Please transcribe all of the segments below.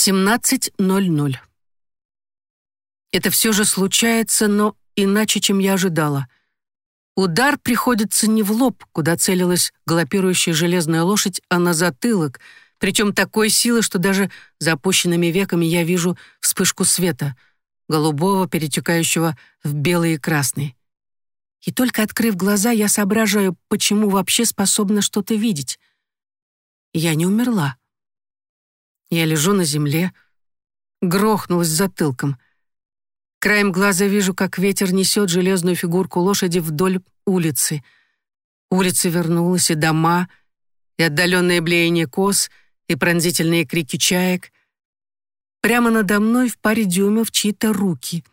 17.00. Это все же случается, но иначе, чем я ожидала. Удар приходится не в лоб, куда целилась галопирующая железная лошадь, а на затылок, причем такой силы, что даже за опущенными веками я вижу вспышку света, голубого, перетекающего в белый и красный. И только открыв глаза, я соображаю, почему вообще способна что-то видеть. Я не умерла. Я лежу на земле, грохнулась затылком. Краем глаза вижу, как ветер несет железную фигурку лошади вдоль улицы. Улица вернулась, и дома, и отдаленное блеяние коз, и пронзительные крики чаек. Прямо надо мной в паре дюймов чьи-то руки.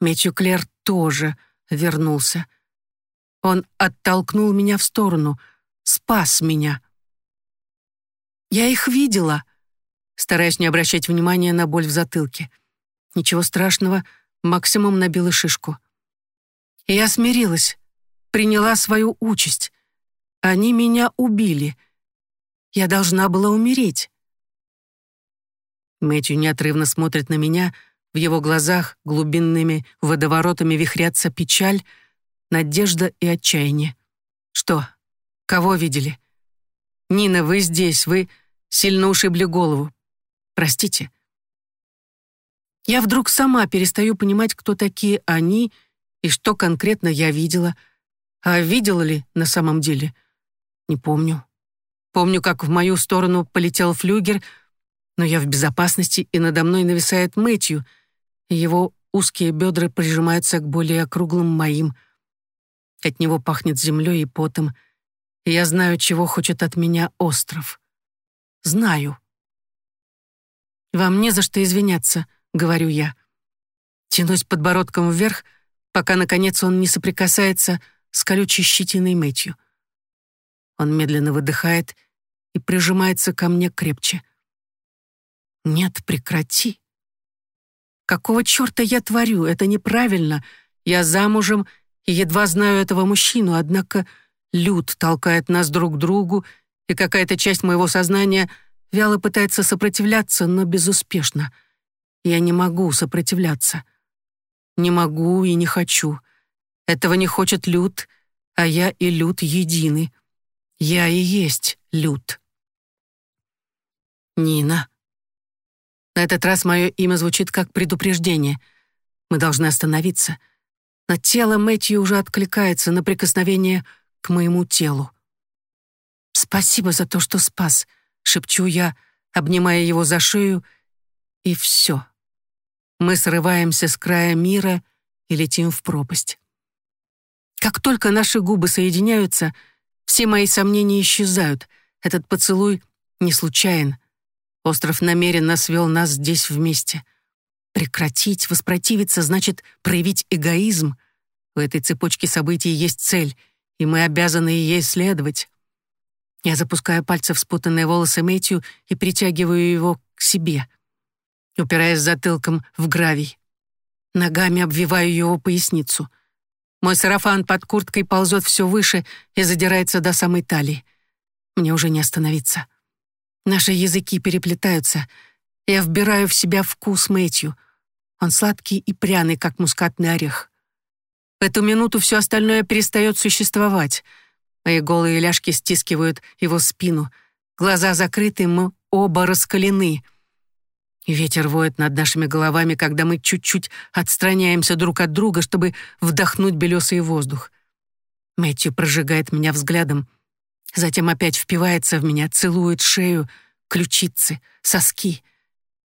Метью Клер тоже вернулся. Он оттолкнул меня в сторону, спас меня. Я их видела — стараясь не обращать внимания на боль в затылке. Ничего страшного, максимум набила шишку. Я смирилась, приняла свою участь. Они меня убили. Я должна была умереть. Мэтью неотрывно смотрит на меня, в его глазах глубинными водоворотами вихрятся печаль, надежда и отчаяние. Что? Кого видели? Нина, вы здесь, вы сильно ушибли голову. Простите. Я вдруг сама перестаю понимать, кто такие они и что конкретно я видела. А видела ли на самом деле? Не помню. Помню, как в мою сторону полетел флюгер, но я в безопасности, и надо мной нависает Мэтью, и его узкие бедра прижимаются к более округлым моим. От него пахнет землей и потом, и я знаю, чего хочет от меня остров. Знаю. «Вам не за что извиняться», — говорю я. Тянусь подбородком вверх, пока, наконец, он не соприкасается с колючей щетиной Мэтью. Он медленно выдыхает и прижимается ко мне крепче. «Нет, прекрати». «Какого черта я творю? Это неправильно. Я замужем и едва знаю этого мужчину, однако люд толкает нас друг к другу, и какая-то часть моего сознания — Вяло пытается сопротивляться, но безуспешно. Я не могу сопротивляться. Не могу и не хочу. Этого не хочет Люд, а я и Люд едины. Я и есть Люд. Нина. На этот раз мое имя звучит как предупреждение. Мы должны остановиться. Но тело Мэтью уже откликается на прикосновение к моему телу. Спасибо за то, что спас шепчу я, обнимая его за шею, и все. Мы срываемся с края мира и летим в пропасть. Как только наши губы соединяются, все мои сомнения исчезают. Этот поцелуй не случайен. Остров намеренно свел нас здесь вместе. Прекратить, воспротивиться значит проявить эгоизм. В этой цепочке событий есть цель, и мы обязаны ей следовать. Я запускаю пальцы в спутанные волосы Мэтью и притягиваю его к себе, упираясь затылком в гравий. Ногами обвиваю его поясницу. Мой сарафан под курткой ползет все выше и задирается до самой талии. Мне уже не остановиться. Наши языки переплетаются. Я вбираю в себя вкус Мэтью. Он сладкий и пряный, как мускатный орех. В эту минуту все остальное перестает существовать — Мои голые ляжки стискивают его спину. Глаза закрыты, мы оба раскалены. ветер воет над нашими головами, когда мы чуть-чуть отстраняемся друг от друга, чтобы вдохнуть белесый воздух. Мэтью прожигает меня взглядом, затем опять впивается в меня, целует шею, ключицы, соски.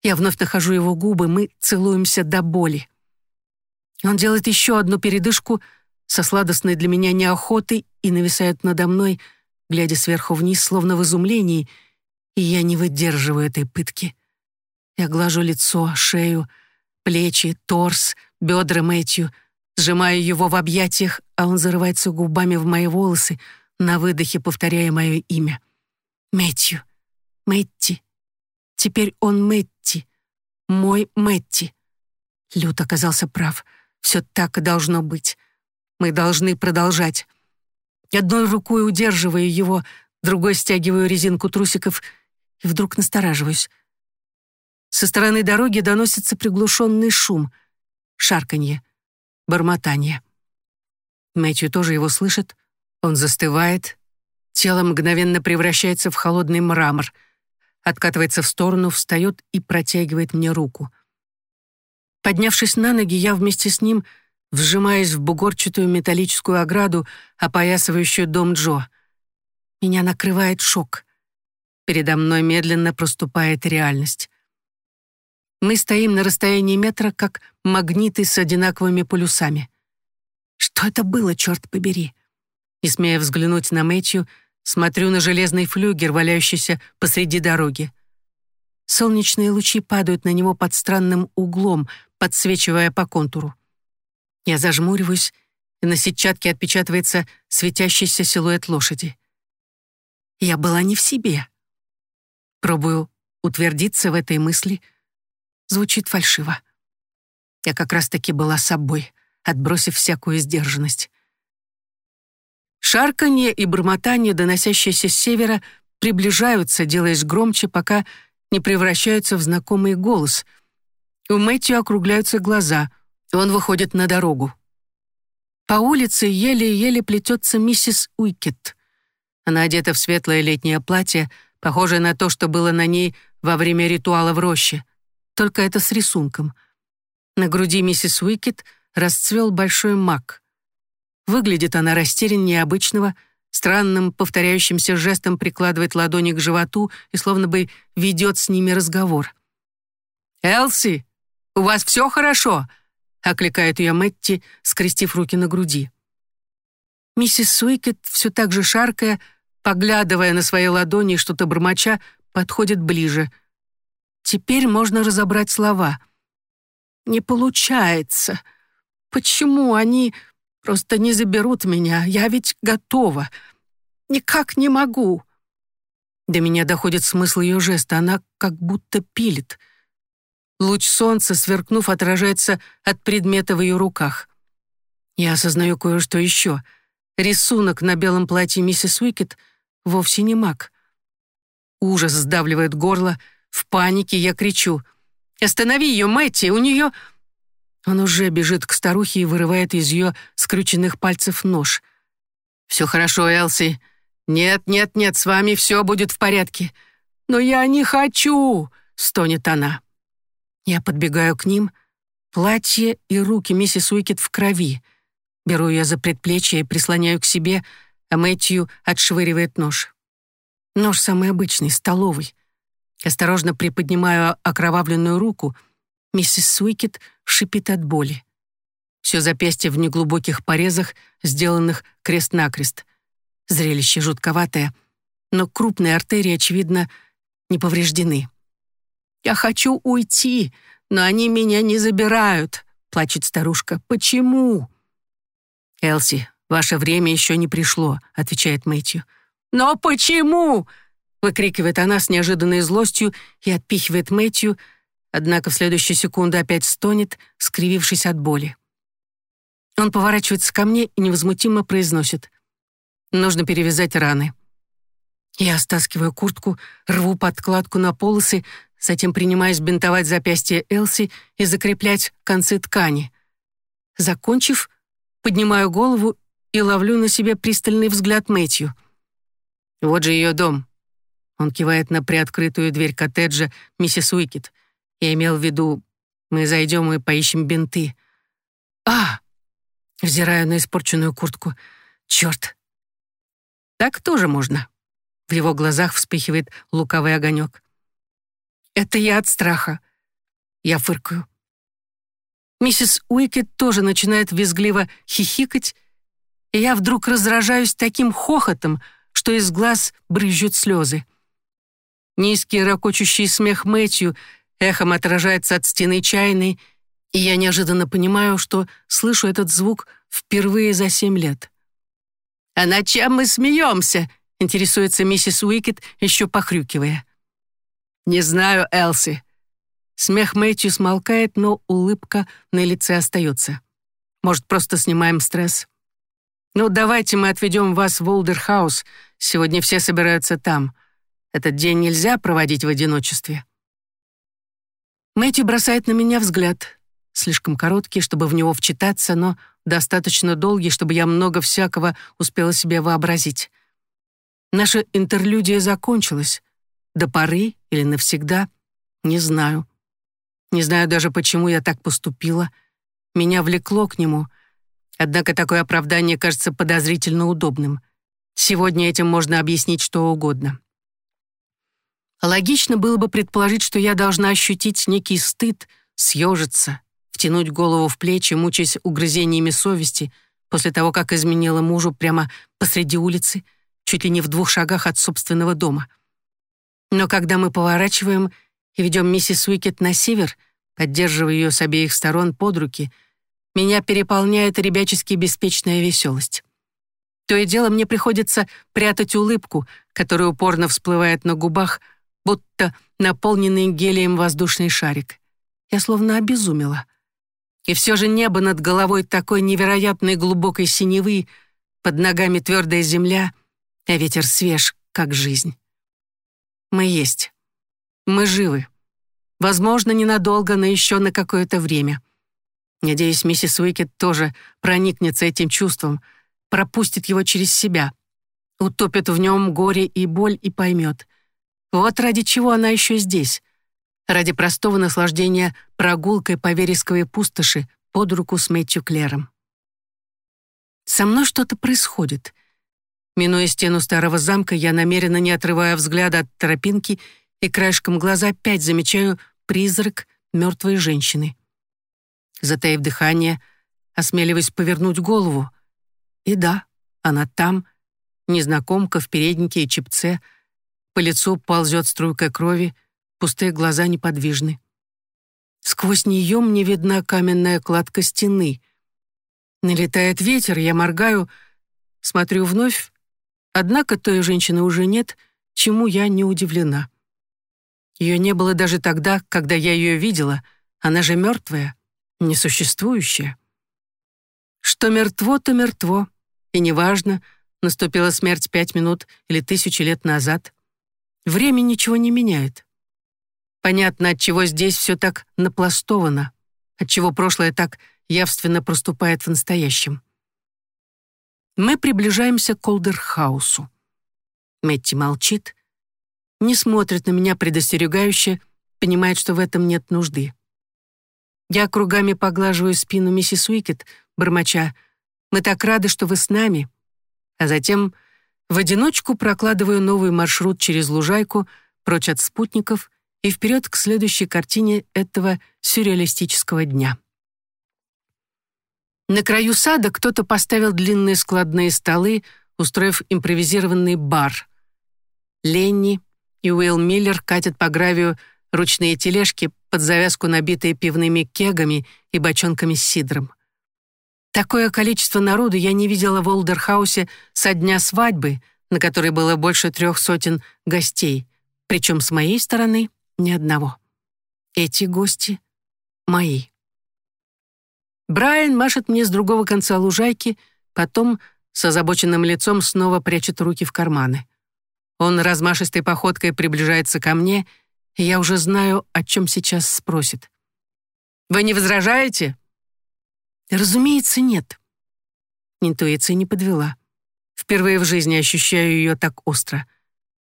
Я вновь нахожу его губы, мы целуемся до боли. Он делает еще одну передышку — со сладостной для меня неохотой и нависает надо мной, глядя сверху вниз, словно в изумлении, и я не выдерживаю этой пытки. Я глажу лицо, шею, плечи, торс, бедра Мэтью, сжимаю его в объятиях, а он зарывается губами в мои волосы, на выдохе повторяя мое имя. Мэтью, Мэтти. Теперь он Мэтти, мой Мэтти. Лют оказался прав. Все так и должно быть. Мы должны продолжать. Одной рукой удерживаю его, другой стягиваю резинку трусиков и вдруг настораживаюсь. Со стороны дороги доносится приглушенный шум, шарканье, бормотание. Мэтью тоже его слышит. Он застывает. Тело мгновенно превращается в холодный мрамор. Откатывается в сторону, встает и протягивает мне руку. Поднявшись на ноги, я вместе с ним вжимаюсь в бугорчатую металлическую ограду, опоясывающую дом Джо. Меня накрывает шок. Передо мной медленно проступает реальность. Мы стоим на расстоянии метра, как магниты с одинаковыми полюсами. Что это было, черт побери? Не смея взглянуть на Мэтью, смотрю на железный флюгер, валяющийся посреди дороги. Солнечные лучи падают на него под странным углом, подсвечивая по контуру. Я зажмуриваюсь, и на сетчатке отпечатывается светящийся силуэт лошади. Я была не в себе. Пробую утвердиться в этой мысли — Звучит фальшиво. Я как раз-таки была собой, отбросив всякую сдержанность. Шарканье и бормотание, доносящиеся с севера, приближаются, делаясь громче, пока не превращаются в знакомый голос. У Мэтью округляются глаза, он выходит на дорогу. По улице еле-еле плетется миссис Уикет. Она одета в светлое летнее платье, похожее на то, что было на ней во время ритуала в роще только это с рисунком. На груди миссис Уикет расцвел большой мак. Выглядит она растеряннее обычного, странным повторяющимся жестом прикладывает ладони к животу и словно бы ведет с ними разговор. «Элси, у вас все хорошо?» — окликает ее Мэтти, скрестив руки на груди. Миссис Уикет, все так же шаркая, поглядывая на свои ладони и что-то бормоча, подходит ближе — Теперь можно разобрать слова. «Не получается. Почему они просто не заберут меня? Я ведь готова. Никак не могу». До меня доходит смысл ее жеста. Она как будто пилит. Луч солнца, сверкнув, отражается от предмета в ее руках. Я осознаю кое-что еще. Рисунок на белом платье миссис Уикет вовсе не маг. Ужас сдавливает горло — в панике я кричу. «Останови ее, Мэтти, у нее...» Он уже бежит к старухе и вырывает из ее скрюченных пальцев нож. «Все хорошо, Элси. Нет, нет, нет, с вами все будет в порядке. Но я не хочу!» — стонет она. Я подбегаю к ним. Платье и руки миссис Уикет в крови. Беру ее за предплечье и прислоняю к себе, а Мэтью отшвыривает нож. Нож самый обычный, столовый. Осторожно приподнимаю окровавленную руку. Миссис Суикет шипит от боли. Все запястье в неглубоких порезах, сделанных крест-накрест. Зрелище жутковатое, но крупные артерии, очевидно, не повреждены. «Я хочу уйти, но они меня не забирают», — плачет старушка. «Почему?» «Элси, ваше время еще не пришло», — отвечает Мэтью. «Но почему?» выкрикивает она с неожиданной злостью и отпихивает Мэтью, однако в следующую секунду опять стонет, скривившись от боли. Он поворачивается ко мне и невозмутимо произносит. «Нужно перевязать раны». Я стаскиваю куртку, рву подкладку на полосы, затем принимаюсь бинтовать запястье Элси и закреплять концы ткани. Закончив, поднимаю голову и ловлю на себе пристальный взгляд Мэтью. Вот же ее дом. Он кивает на приоткрытую дверь коттеджа миссис Уикет. Я имел в виду, мы зайдем и поищем бинты. А! Взираю на испорченную куртку. Черт! Так тоже можно. В его глазах вспыхивает луковый огонек. Это я от страха. Я фыркаю. Миссис Уикет тоже начинает визгливо хихикать, и я вдруг разражаюсь таким хохотом, что из глаз брызжут слезы. Низкий ракочущий смех Мэтью эхом отражается от стены чайной, и я неожиданно понимаю, что слышу этот звук впервые за семь лет. «А над чем мы смеемся?» — интересуется миссис Уикет, еще похрюкивая. «Не знаю, Элси». Смех Мэтью смолкает, но улыбка на лице остается. Может, просто снимаем стресс? «Ну, давайте мы отведем вас в Волдерхаус. Сегодня все собираются там. Этот день нельзя проводить в одиночестве. Мэтью бросает на меня взгляд. Слишком короткий, чтобы в него вчитаться, но достаточно долгий, чтобы я много всякого успела себе вообразить. Наша интерлюдия закончилась. До поры или навсегда? Не знаю. Не знаю даже, почему я так поступила. Меня влекло к нему. Однако такое оправдание кажется подозрительно удобным. Сегодня этим можно объяснить что угодно. Логично было бы предположить, что я должна ощутить некий стыд, съежиться, втянуть голову в плечи, мучаясь угрызениями совести после того, как изменила мужу прямо посреди улицы, чуть ли не в двух шагах от собственного дома. Но когда мы поворачиваем и ведем миссис Уикет на север, поддерживая ее с обеих сторон под руки, меня переполняет ребячески беспечная веселость. То и дело мне приходится прятать улыбку, которая упорно всплывает на губах, будто наполненный гелием воздушный шарик. Я словно обезумела. И все же небо над головой такой невероятной глубокой синевы, под ногами твердая земля, а ветер свеж, как жизнь. Мы есть. Мы живы. Возможно, ненадолго, но еще на какое-то время. Надеюсь, миссис Уикет тоже проникнется этим чувством, пропустит его через себя, утопит в нем горе и боль и поймет. Вот ради чего она еще здесь. Ради простого наслаждения прогулкой по вересковой пустоши под руку с Мэтью Клером. Со мной что-то происходит. Минуя стену старого замка, я намеренно не отрывая взгляда от тропинки и краешком глаза опять замечаю призрак мертвой женщины. Затаив дыхание, осмеливаясь повернуть голову. И да, она там, незнакомка в переднике и чепце, по лицу ползет струйка крови, пустые глаза неподвижны. Сквозь нее мне видна каменная кладка стены. Налетает ветер, я моргаю, смотрю вновь, однако той женщины уже нет, чему я не удивлена. Ее не было даже тогда, когда я ее видела. Она же мертвая, несуществующая. Что мертво, то мертво. И неважно, наступила смерть пять минут или тысячи лет назад. Время ничего не меняет. Понятно, от чего здесь все так напластовано, от чего прошлое так явственно проступает в настоящем. Мы приближаемся к Колдерхаусу. Мэтти молчит, не смотрит на меня предостерегающе, понимает, что в этом нет нужды. Я кругами поглаживаю спину миссис Уикет, бормоча «Мы так рады, что вы с нами», а затем в одиночку прокладываю новый маршрут через лужайку, прочь от спутников и вперед к следующей картине этого сюрреалистического дня. На краю сада кто-то поставил длинные складные столы, устроив импровизированный бар. Ленни, и Уилл Миллер катят по гравию ручные тележки под завязку, набитые пивными кегами и бочонками с сидром. Такое количество народу я не видела в Олдерхаусе со дня свадьбы, на которой было больше трех сотен гостей, причем с моей стороны ни одного. Эти гости мои. Брайан машет мне с другого конца лужайки, потом с озабоченным лицом снова прячет руки в карманы. Он размашистой походкой приближается ко мне, и я уже знаю, о чем сейчас спросит. «Вы не возражаете?» Разумеется, нет. Интуиция не подвела. Впервые в жизни ощущаю ее так остро.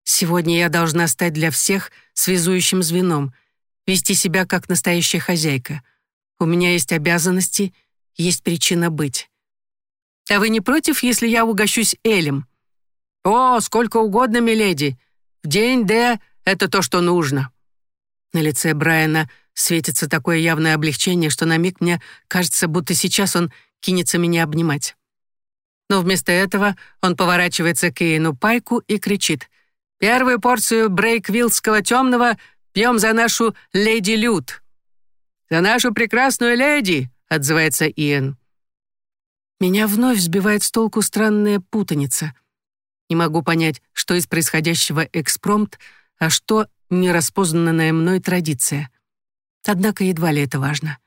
Сегодня я должна стать для всех связующим звеном, вести себя как настоящая хозяйка. У меня есть обязанности, есть причина быть. А вы не против, если я угощусь Элем? «О, сколько угодно, миледи! В день Д это то, что нужно!» На лице Брайана светится такое явное облегчение, что на миг мне кажется, будто сейчас он кинется меня обнимать. Но вместо этого он поворачивается к Иену Пайку и кричит «Первую порцию брейквиллского темного пьем за нашу леди Лют!» «За нашу прекрасную леди!» — отзывается Иен. Меня вновь сбивает с толку странная путаница — не могу понять, что из происходящего экспромт, а что нераспознанная мной традиция. Однако едва ли это важно.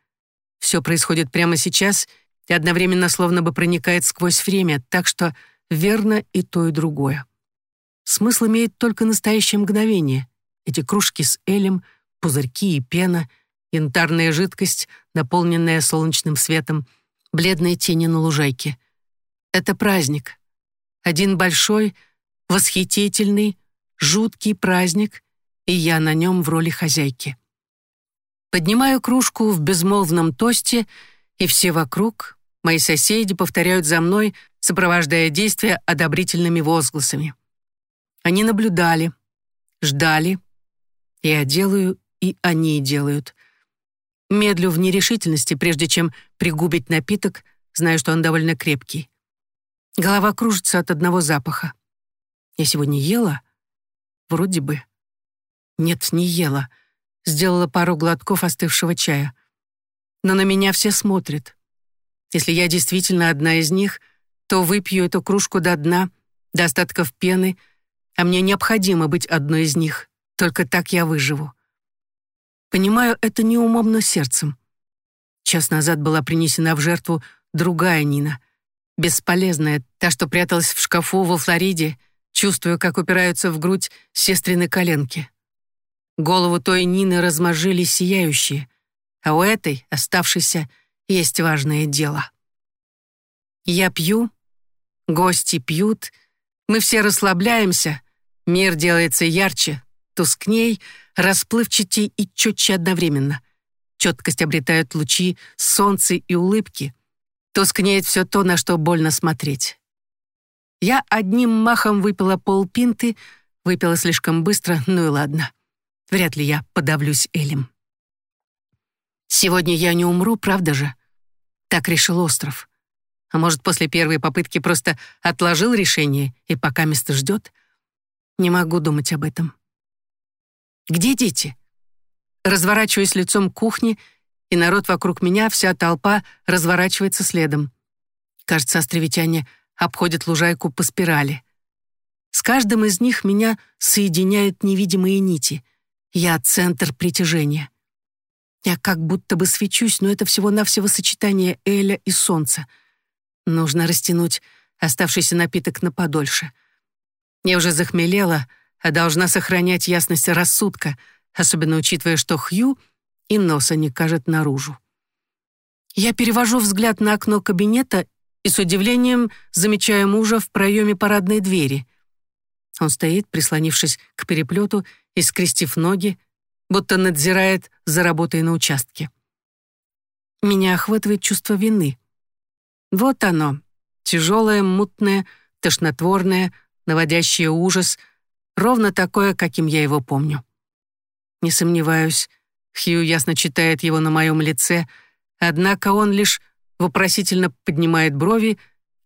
Все происходит прямо сейчас и одновременно словно бы проникает сквозь время, так что верно и то, и другое. Смысл имеет только настоящее мгновение. Эти кружки с элем, пузырьки и пена, янтарная жидкость, наполненная солнечным светом, бледные тени на лужайке. Это праздник. Один большой, восхитительный, жуткий праздник, и я на нем в роли хозяйки. Поднимаю кружку в безмолвном тосте, и все вокруг, мои соседи, повторяют за мной, сопровождая действия одобрительными возгласами. Они наблюдали, ждали. Я делаю, и они делают. Медлю в нерешительности, прежде чем пригубить напиток, зная, что он довольно крепкий. Голова кружится от одного запаха. Я сегодня ела? Вроде бы. Нет, не ела. Сделала пару глотков остывшего чая. Но на меня все смотрят. Если я действительно одна из них, то выпью эту кружку до дна, до остатков пены, а мне необходимо быть одной из них. Только так я выживу. Понимаю это не умом, но сердцем. Час назад была принесена в жертву другая Нина. Бесполезная, та, что пряталась в шкафу во Флориде, чувствуя, как упираются в грудь сестрины коленки. Голову той Нины размажили сияющие, а у этой, оставшейся, есть важное дело. Я пью, гости пьют, мы все расслабляемся, мир делается ярче, тускней, расплывчатей и четче одновременно. Четкость обретают лучи, солнце и улыбки. Тускнеет все то, на что больно смотреть. Я одним махом выпила полпинты, выпила слишком быстро, ну и ладно. Вряд ли я подавлюсь Элем. Сегодня я не умру, правда же? Так решил остров. А может, после первой попытки просто отложил решение и пока место ждет? Не могу думать об этом. Где дети? Разворачиваюсь лицом к кухне, и народ вокруг меня, вся толпа разворачивается следом. Кажется, островитяне обходят лужайку по спирали. С каждым из них меня соединяют невидимые нити. Я центр притяжения. Я как будто бы свечусь, но это всего-навсего сочетание Эля и солнца. Нужно растянуть оставшийся напиток на подольше. Я уже захмелела — а должна сохранять ясность рассудка, особенно учитывая, что Хью и носа не кажет наружу. Я перевожу взгляд на окно кабинета и с удивлением замечаю мужа в проеме парадной двери. Он стоит, прислонившись к переплету и скрестив ноги, будто надзирает за работой на участке. Меня охватывает чувство вины. Вот оно, тяжелое, мутное, тошнотворное, наводящее ужас — ровно такое, каким я его помню. Не сомневаюсь, Хью ясно читает его на моем лице, однако он лишь вопросительно поднимает брови,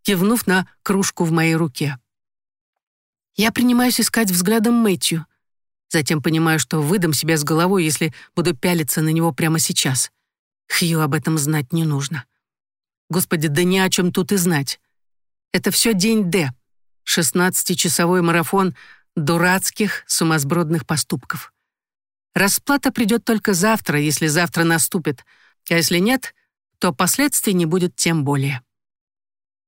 кивнув на кружку в моей руке. Я принимаюсь искать взглядом Мэтью, затем понимаю, что выдам себя с головой, если буду пялиться на него прямо сейчас. Хью об этом знать не нужно. Господи, да ни о чем тут и знать. Это все день Д. Шестнадцатичасовой марафон дурацких, сумасбродных поступков. Расплата придет только завтра, если завтра наступит, а если нет, то последствий не будет тем более.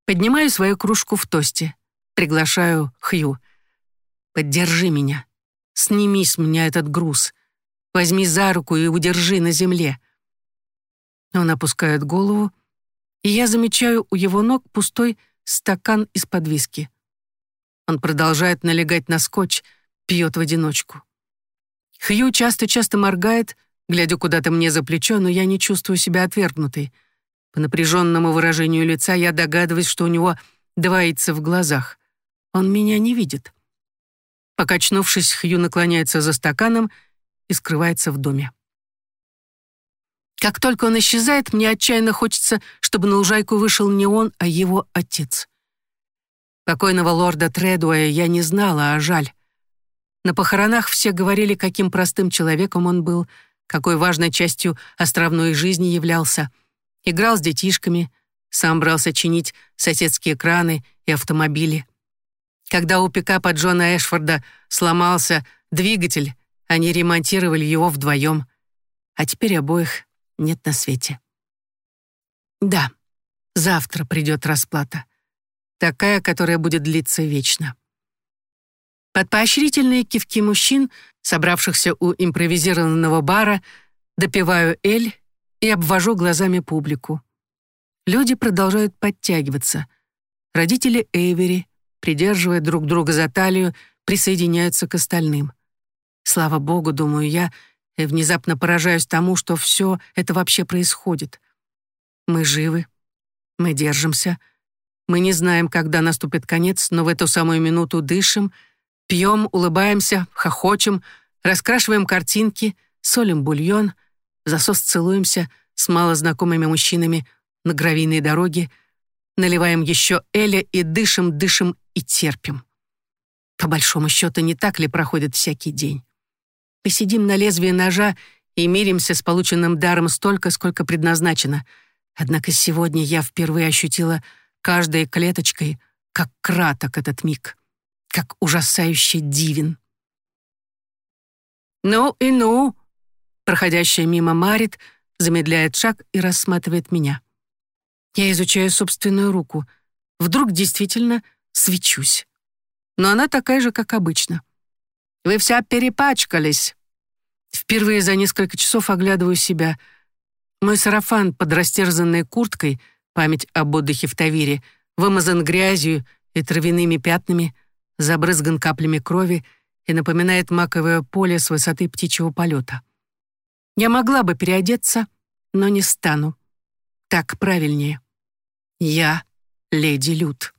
Поднимаю свою кружку в тосте, приглашаю Хью. «Поддержи меня, сними с меня этот груз, возьми за руку и удержи на земле». Он опускает голову, и я замечаю у его ног пустой стакан из-под виски. Он продолжает налегать на скотч, пьет в одиночку. Хью часто-часто моргает, глядя куда-то мне за плечо, но я не чувствую себя отвергнутой. По напряженному выражению лица я догадываюсь, что у него двоится в глазах. Он меня не видит. Покачнувшись, Хью наклоняется за стаканом и скрывается в доме. Как только он исчезает, мне отчаянно хочется, чтобы на лужайку вышел не он, а его отец. Покойного лорда Тредуэя я не знала, а жаль. На похоронах все говорили, каким простым человеком он был, какой важной частью островной жизни являлся. Играл с детишками, сам брался чинить соседские краны и автомобили. Когда у пикапа Джона Эшфорда сломался двигатель, они ремонтировали его вдвоем. А теперь обоих нет на свете. Да, завтра придет расплата такая, которая будет длиться вечно. Под поощрительные кивки мужчин, собравшихся у импровизированного бара, Допиваю эль и обвожу глазами публику. Люди продолжают подтягиваться. Родители Эйвери, придерживая друг друга за талию, присоединяются к остальным. Слава богу, думаю я, и внезапно поражаюсь тому, что все это вообще происходит. Мы живы, мы держимся, мы не знаем, когда наступит конец, но в эту самую минуту дышим, пьем, улыбаемся, хохочем, раскрашиваем картинки, солим бульон, засос целуемся с малознакомыми мужчинами на гравийной дороге, наливаем еще Эля и дышим, дышим и терпим. По большому счету, не так ли проходит всякий день? Мы сидим на лезвии ножа и миримся с полученным даром столько, сколько предназначено. Однако сегодня я впервые ощутила каждой клеточкой, как краток этот миг, как ужасающе дивен. «Ну и ну!» Проходящая мимо Марит замедляет шаг и рассматривает меня. Я изучаю собственную руку. Вдруг действительно свечусь. Но она такая же, как обычно. «Вы вся перепачкались!» Впервые за несколько часов оглядываю себя. Мой сарафан под растерзанной курткой, память об отдыхе в Тавире, вымазан грязью и травяными пятнами, забрызган каплями крови и напоминает маковое поле с высоты птичьего полета. Я могла бы переодеться, но не стану. Так правильнее. Я леди Люд.